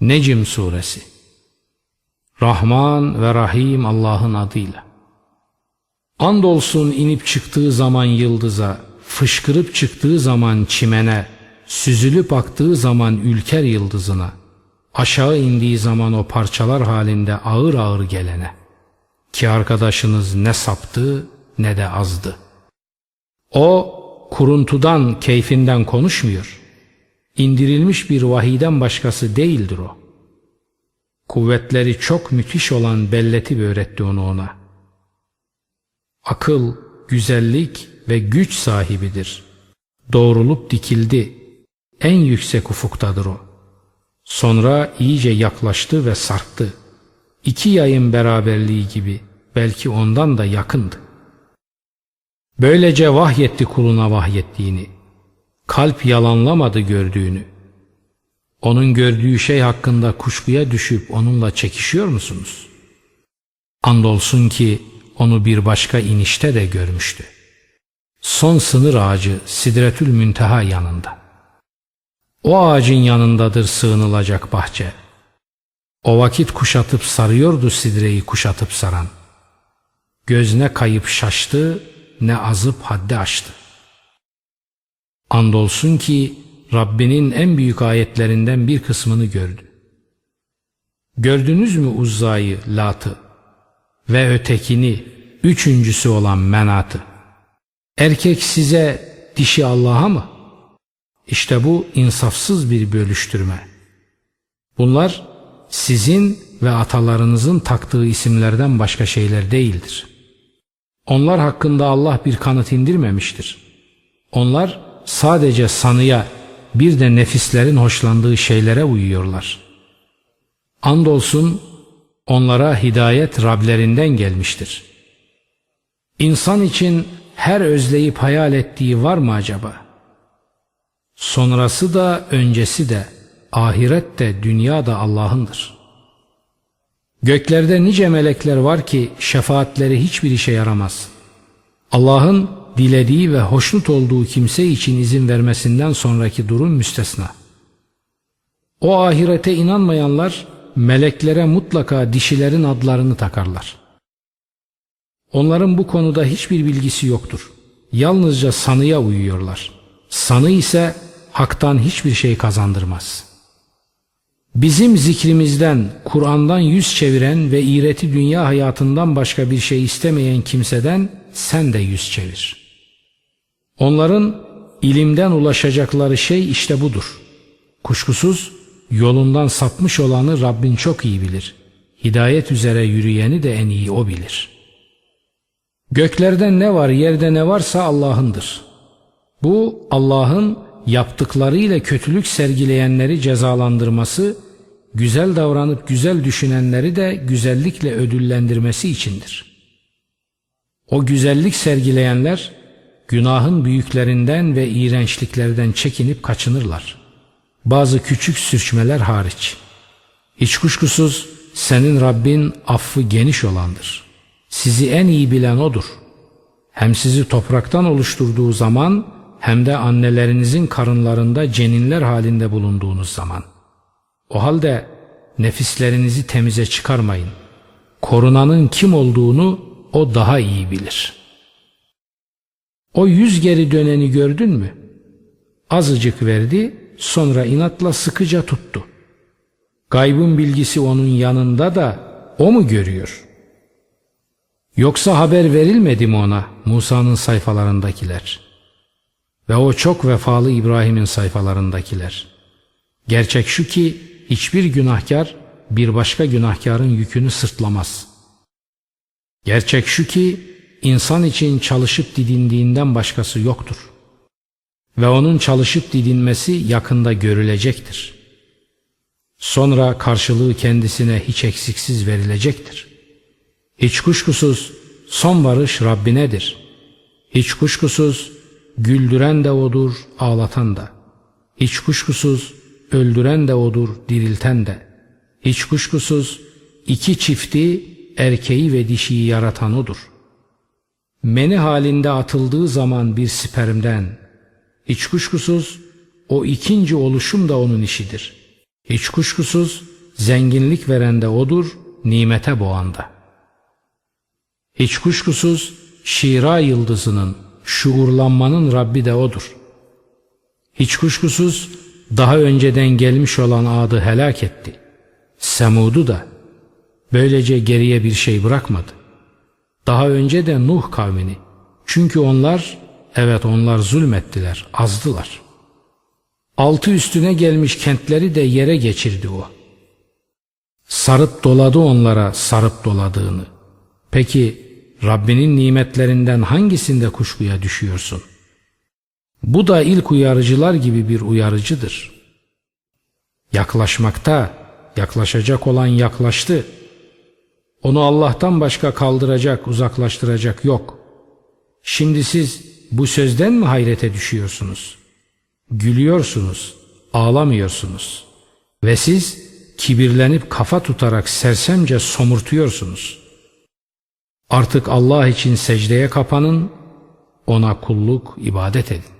Necim Suresi Rahman ve Rahim Allah'ın adıyla. Andolsun inip çıktığı zaman yıldıza, fışkırıp çıktığı zaman çimene, süzülüp aktığı zaman ülker yıldızına, aşağı indiği zaman o parçalar halinde ağır ağır gelene. Ki arkadaşınız ne saptı ne de azdı. O kuruntudan, keyfinden konuşmuyor. İndirilmiş bir vahiden başkası değildir o. Kuvvetleri çok müthiş olan belleti öğretti onu ona. Akıl, güzellik ve güç sahibidir. Doğrulup dikildi. En yüksek ufuktadır o. Sonra iyice yaklaştı ve sarktı. İki yayın beraberliği gibi belki ondan da yakındı. Böylece vahyetti kuluna vahyettiğini. Kalp yalanlamadı gördüğünü. Onun gördüğü şey hakkında kuşkuya düşüp onunla çekişiyor musunuz? Andolsun ki onu bir başka inişte de görmüştü. Son sınır ağacı Sidretül Münteha yanında. O ağacın yanındadır sığınılacak bahçe. O vakit kuşatıp sarıyordu sidreyi kuşatıp saran. Göz ne kayıp şaştı ne azıp haddi aştı. Andolsun ki Rabbinin en büyük ayetlerinden bir kısmını gördü. Gördünüz mü Uzza'yı, Lat'ı ve ötekini, üçüncüsü olan Menat'ı? Erkek size, dişi Allah'a mı? İşte bu insafsız bir bölüştürme. Bunlar sizin ve atalarınızın taktığı isimlerden başka şeyler değildir. Onlar hakkında Allah bir kanıt indirmemiştir. Onlar sadece sanıya bir de nefislerin hoşlandığı şeylere uyuyorlar. Andolsun onlara hidayet Rablerinden gelmiştir. İnsan için her özleyip hayal ettiği var mı acaba? Sonrası da öncesi de ahiret de dünya da Allah'ındır. Göklerde nice melekler var ki şefaatleri hiçbir işe yaramaz. Allah'ın dilediği ve hoşnut olduğu kimse için izin vermesinden sonraki durum müstesna. O ahirete inanmayanlar meleklere mutlaka dişilerin adlarını takarlar. Onların bu konuda hiçbir bilgisi yoktur. Yalnızca sanıya uyuyorlar. Sanı ise haktan hiçbir şey kazandırmaz. Bizim zikrimizden, Kur'an'dan yüz çeviren ve iğreti dünya hayatından başka bir şey istemeyen kimseden sen de yüz çevir.'' Onların ilimden ulaşacakları şey işte budur. Kuşkusuz yolundan sapmış olanı Rabbin çok iyi bilir. Hidayet üzere yürüyeni de en iyi O bilir. Göklerde ne var yerde ne varsa Allah'ındır. Bu Allah'ın yaptıklarıyla kötülük sergileyenleri cezalandırması, güzel davranıp güzel düşünenleri de güzellikle ödüllendirmesi içindir. O güzellik sergileyenler günahın büyüklerinden ve iğrençliklerden çekinip kaçınırlar. Bazı küçük sürçmeler hariç. Hiç kuşkusuz senin Rabbin affı geniş olandır. Sizi en iyi bilen O'dur. Hem sizi topraktan oluşturduğu zaman hem de annelerinizin karınlarında ceninler halinde bulunduğunuz zaman. O halde nefislerinizi temize çıkarmayın. Korunanın kim olduğunu o daha iyi bilir.'' O yüz geri döneni gördün mü? Azıcık verdi, sonra inatla sıkıca tuttu. Gaybın bilgisi onun yanında da o mu görüyor? Yoksa haber verilmedi mi ona Musa'nın sayfalarındakiler? Ve o çok vefalı İbrahim'in sayfalarındakiler. Gerçek şu ki hiçbir günahkar bir başka günahkarın yükünü sırtlamaz. Gerçek şu ki insan için çalışıp didindiğinden başkası yoktur. Ve onun çalışıp didinmesi yakında görülecektir. Sonra karşılığı kendisine hiç eksiksiz verilecektir. Hiç kuşkusuz son varış Rabbinedir. Hiç kuşkusuz güldüren de O'dur, ağlatan da. Hiç kuşkusuz öldüren de O'dur, dirilten de. Hiç kuşkusuz iki çifti, erkeği ve dişiyi yaratan O'dur meni halinde atıldığı zaman bir spermden, hiç kuşkusuz o ikinci oluşum da onun işidir. Hiç kuşkusuz zenginlik veren de O'dur, nimete boğan da. Hiç kuşkusuz Şira yıldızının, şuurlanmanın Rabbi de O'dur. Hiç kuşkusuz daha önceden gelmiş olan adı helak etti. Semud'u da böylece geriye bir şey bırakmadı. Daha önce de Nuh kavmini. Çünkü onlar, evet onlar zulmettiler, azdılar. Altı üstüne gelmiş kentleri de yere geçirdi o. Sarıp doladı onlara sarıp doladığını. Peki Rabbinin nimetlerinden hangisinde kuşkuya düşüyorsun? Bu da ilk uyarıcılar gibi bir uyarıcıdır. Yaklaşmakta, yaklaşacak olan yaklaştı. Onu Allah'tan başka kaldıracak, uzaklaştıracak yok. Şimdi siz bu sözden mi hayrete düşüyorsunuz? Gülüyorsunuz, ağlamıyorsunuz. Ve siz kibirlenip kafa tutarak sersemce somurtuyorsunuz. Artık Allah için secdeye kapanın, ona kulluk, ibadet edin.